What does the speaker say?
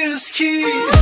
is key.